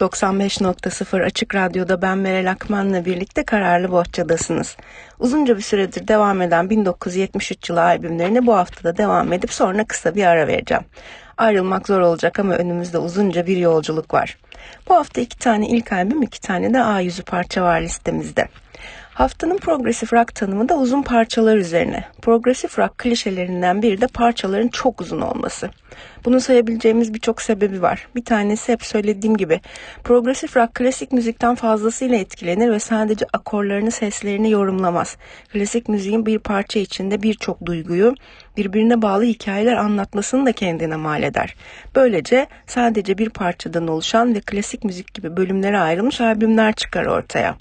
...95.0 Açık Radyo'da ben Meral Akman'la birlikte Kararlı Bohçadasınız. Uzunca bir süredir devam eden 1973 yılı albümlerine bu haftada devam edip sonra kısa bir ara vereceğim. Ayrılmak zor olacak ama önümüzde uzunca bir yolculuk var. Bu hafta iki tane ilk albüm, iki tane de A yüzü parça var listemizde. Haftanın progresif rock tanımı da uzun parçalar üzerine. Progresif rock klişelerinden biri de parçaların çok uzun olması. Bunu sayabileceğimiz birçok sebebi var. Bir tanesi hep söylediğim gibi progresif rock klasik müzikten fazlasıyla etkilenir ve sadece akorlarını, seslerini yorumlamaz. Klasik müziğin bir parça içinde birçok duyguyu, birbirine bağlı hikayeler anlatmasını da kendine mal eder. Böylece sadece bir parçadan oluşan ve klasik müzik gibi bölümlere ayrılmış albümler çıkar ortaya.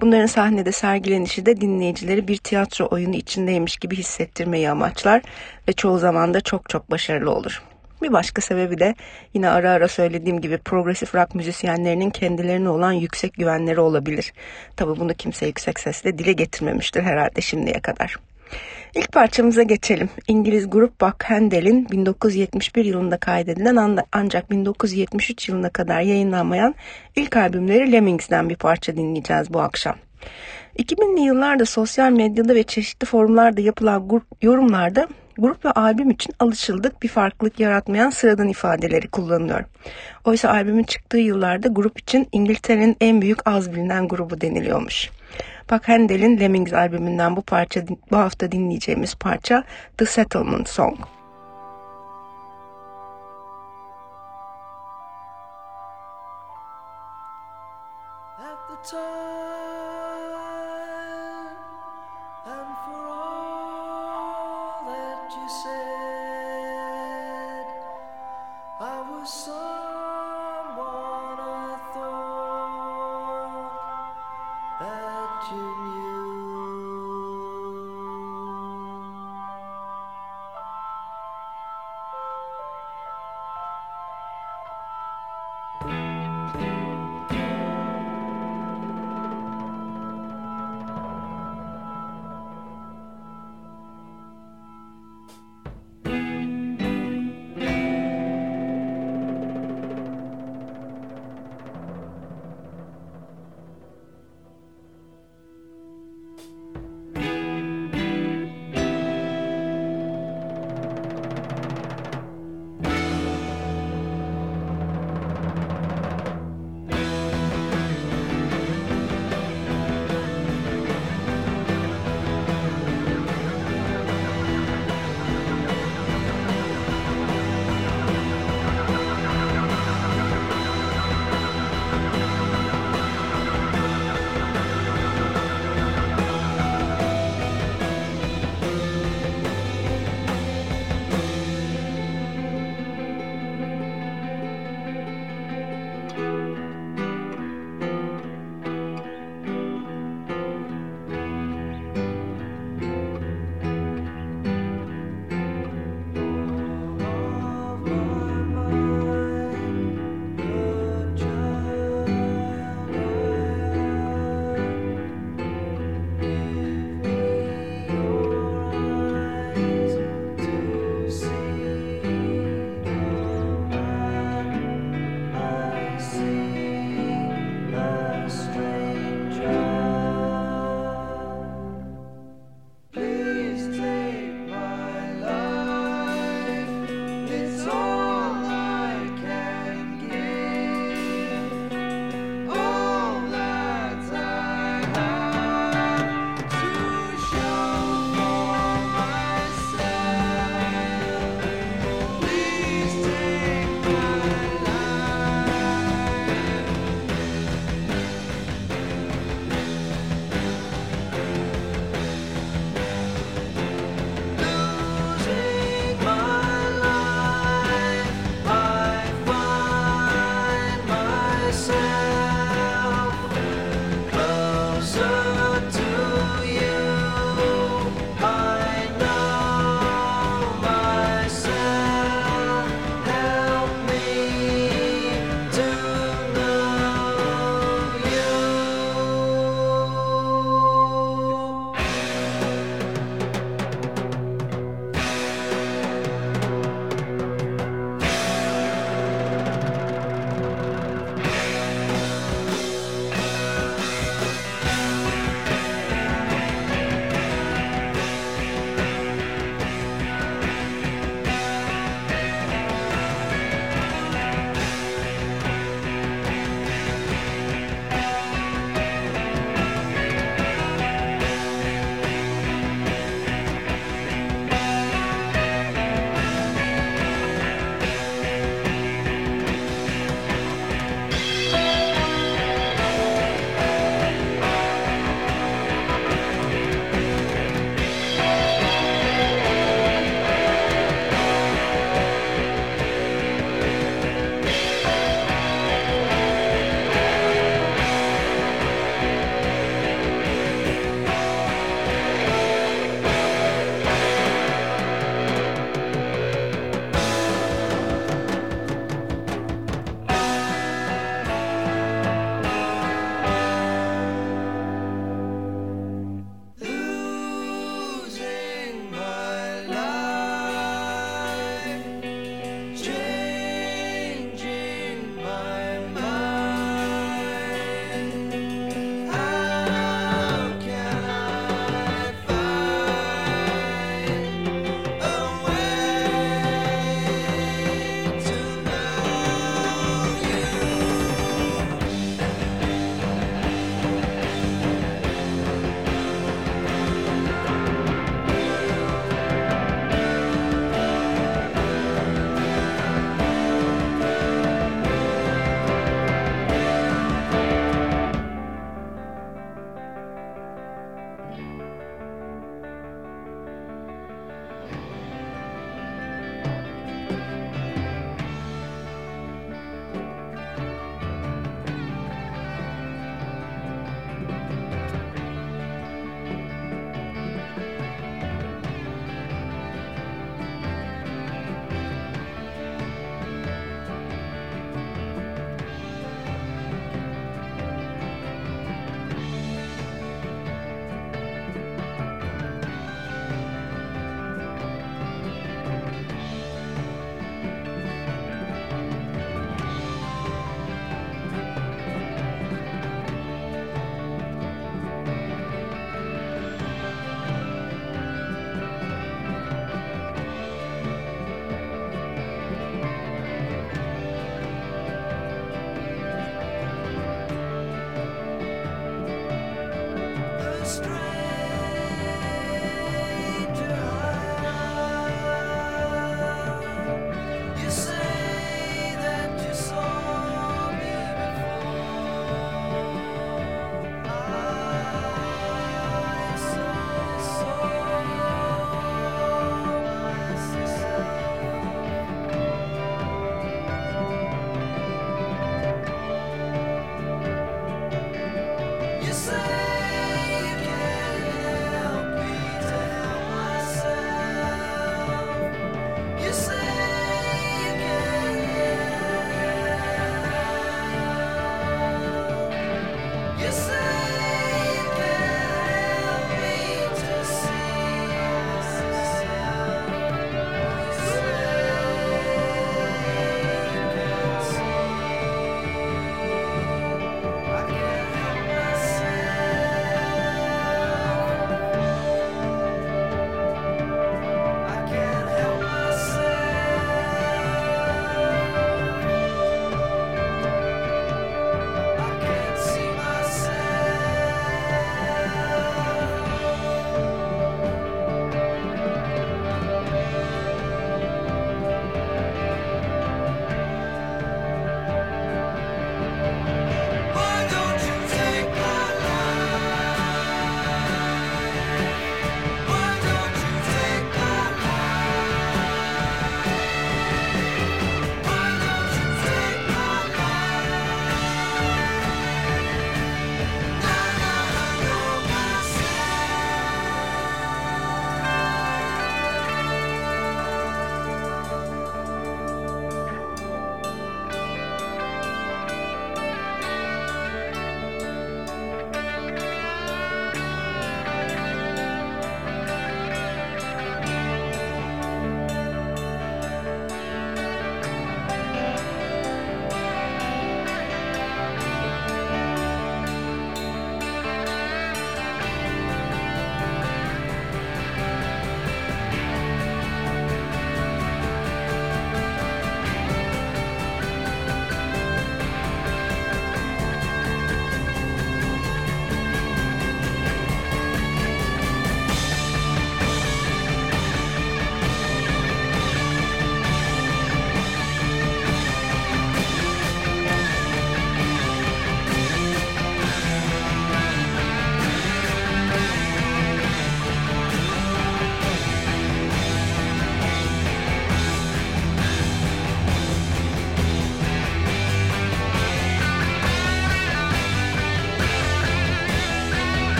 Bunların sahnede sergilenişi de dinleyicileri bir tiyatro oyunu içindeymiş gibi hissettirmeyi amaçlar ve çoğu zaman da çok çok başarılı olur. Bir başka sebebi de yine ara ara söylediğim gibi progresif rock müzisyenlerinin kendilerine olan yüksek güvenleri olabilir. Tabi bunu kimse yüksek sesle dile getirmemiştir herhalde şimdiye kadar. İlk parçamıza geçelim. İngiliz grup Buck Handel'in 1971 yılında kaydedilen ancak 1973 yılına kadar yayınlanmayan ilk albümleri Lemmings'den bir parça dinleyeceğiz bu akşam. 2000'li yıllarda sosyal medyada ve çeşitli forumlarda yapılan yorumlarda grup ve albüm için alışıldık bir farklılık yaratmayan sıradan ifadeleri kullanılıyor. Oysa albümün çıktığı yıllarda grup için İngiltere'nin en büyük az bilinen grubu deniliyormuş. Buck Handel'in Lemmings albümünden bu parça bu hafta dinleyeceğimiz parça The Settlement Song.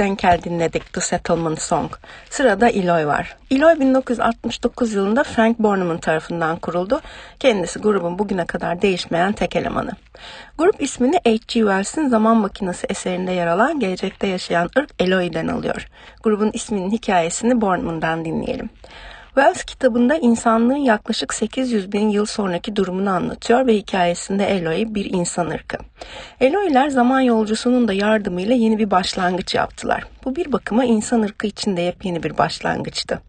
Wachtenkel dinledik The Settlement Song. Sırada Eloy var. Eloy 1969 yılında Frank Borneman tarafından kuruldu. Kendisi grubun bugüne kadar değişmeyen tek elemanı. Grup ismini H.G. Wells'in Zaman Makinesi eserinde yer alan gelecekte yaşayan ırk Eloy'den alıyor. Grubun isminin hikayesini Borneman'dan dinleyelim. Wells kitabında insanlığın yaklaşık 800 bin yıl sonraki durumunu anlatıyor ve hikayesinde Eloy bir insan ırkı. Eloyler zaman yolcusunun da yardımıyla yeni bir başlangıç yaptılar. Bu bir bakıma insan ırkı için de yepyeni bir başlangıçtı.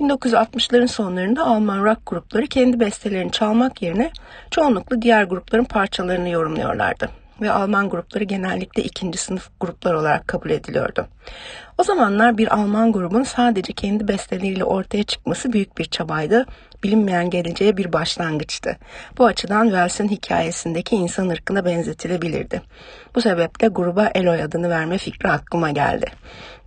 1960'ların sonlarında Alman rock grupları kendi bestelerini çalmak yerine çoğunlukla diğer grupların parçalarını yorumluyorlardı ve Alman grupları genellikle ikinci sınıf gruplar olarak kabul ediliyordu. O zamanlar bir Alman grubun sadece kendi besteleriyle ortaya çıkması büyük bir çabaydı, bilinmeyen geleceğe bir başlangıçtı. Bu açıdan Wells'in hikayesindeki insan ırkına benzetilebilirdi. Bu sebeple gruba Eloy adını verme fikri aklıma geldi.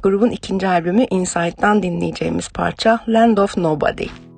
Grubun ikinci albümü Inside'dan dinleyeceğimiz parça Land of Nobody.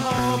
home.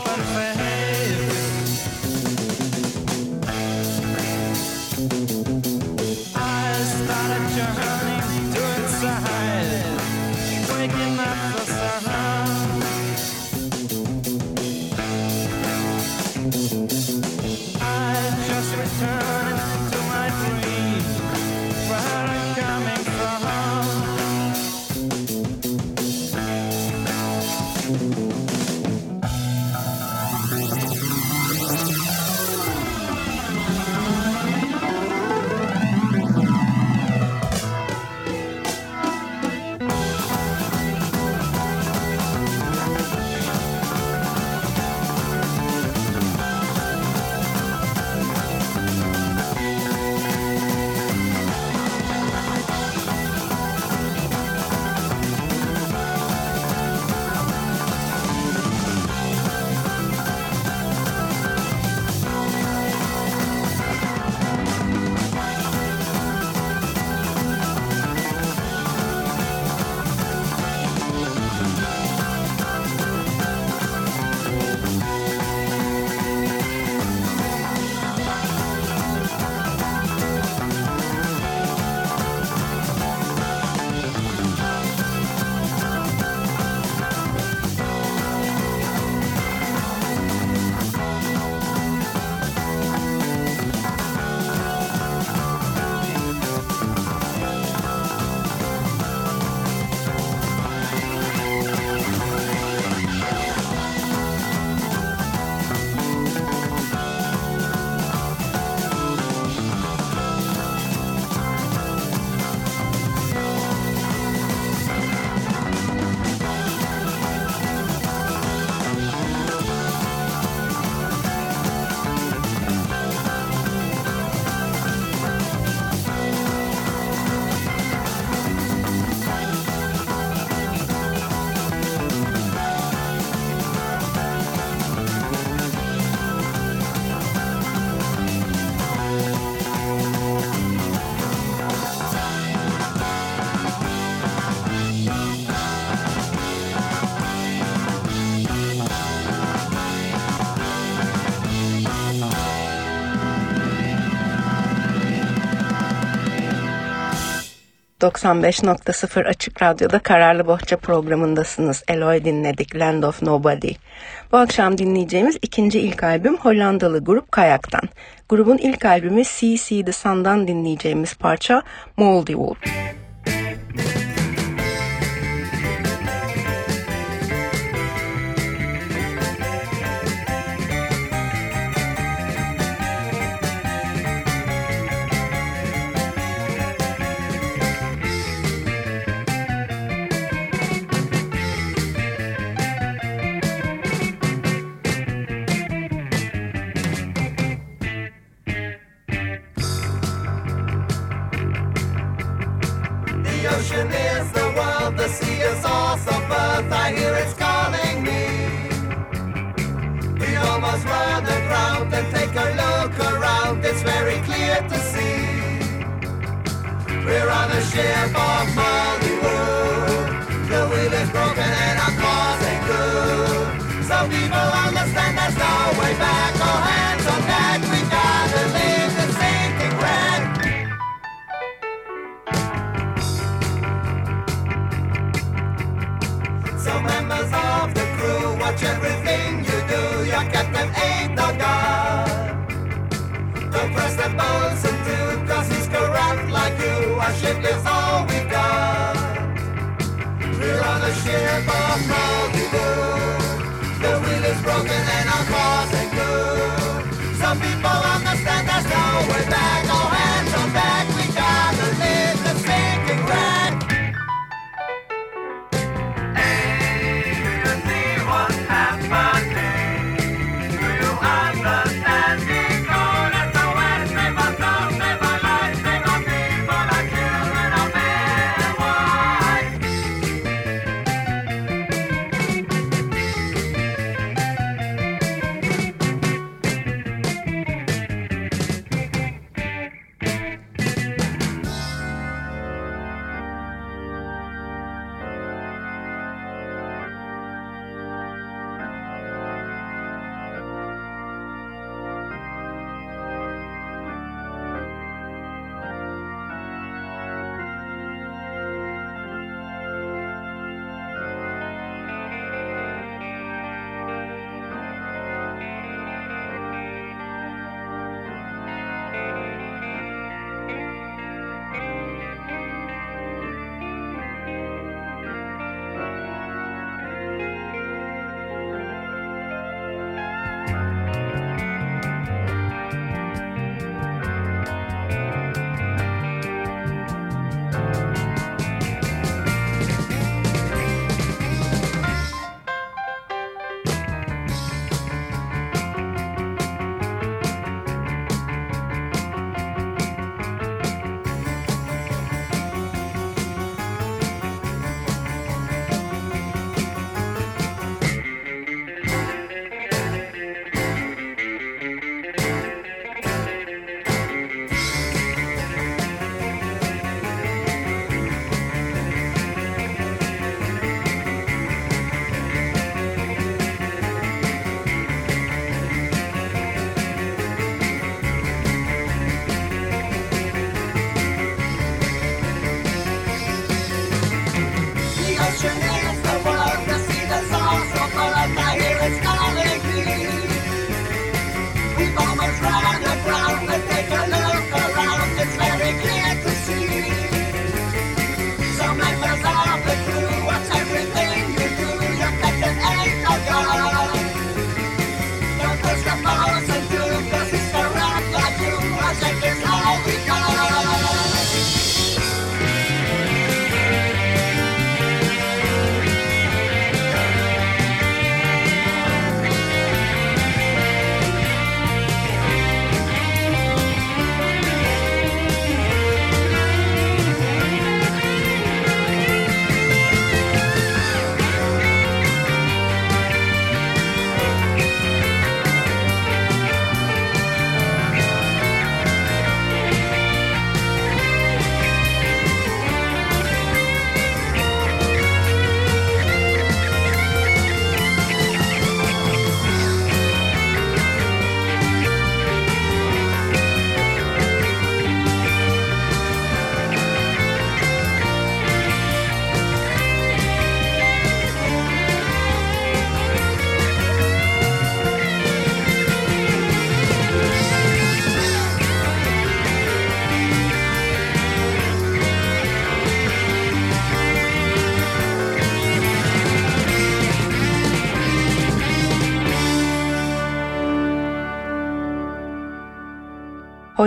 95.0 Açık Radyo'da Kararlı Bohça programındasınız. Eloy dinledik, Land of Nobody. Bu akşam dinleyeceğimiz ikinci ilk albüm Hollandalı grup Kayak'tan. Grubun ilk albümü CC The Sun'dan dinleyeceğimiz parça Moldy Wood. source of birth, I hear it's calling me. We'd almost rather drown than take a look around, it's very clear to see. We're on a ship of Hollywood. The wheel is broken and our cause ain't good. Some people understand there's no way back. Watch everything you do, you get them eight no god. Don't press the balls into, cause he's corrupt like you. Our ship is all we've got. We're on a ship of Malibu. The wheel is broken and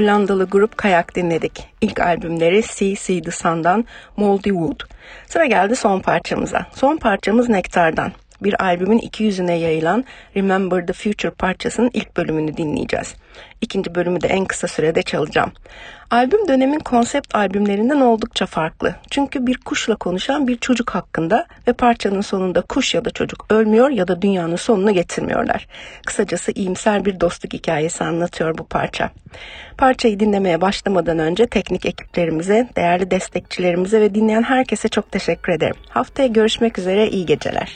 Hollandalı grup Kayak dinledik. İlk albümleri Sea The Sun'dan Moldy Wood. Sıra geldi son parçamıza. Son parçamız Nektar'dan bir albümün iki yüzüne yayılan Remember the Future parçasının ilk bölümünü dinleyeceğiz. İkinci bölümü de en kısa sürede çalacağım. Albüm dönemin konsept albümlerinden oldukça farklı. Çünkü bir kuşla konuşan bir çocuk hakkında ve parçanın sonunda kuş ya da çocuk ölmüyor ya da dünyanın sonunu getirmiyorlar. Kısacası iyimser bir dostluk hikayesi anlatıyor bu parça. Parçayı dinlemeye başlamadan önce teknik ekiplerimize, değerli destekçilerimize ve dinleyen herkese çok teşekkür ederim. Haftaya görüşmek üzere, iyi geceler.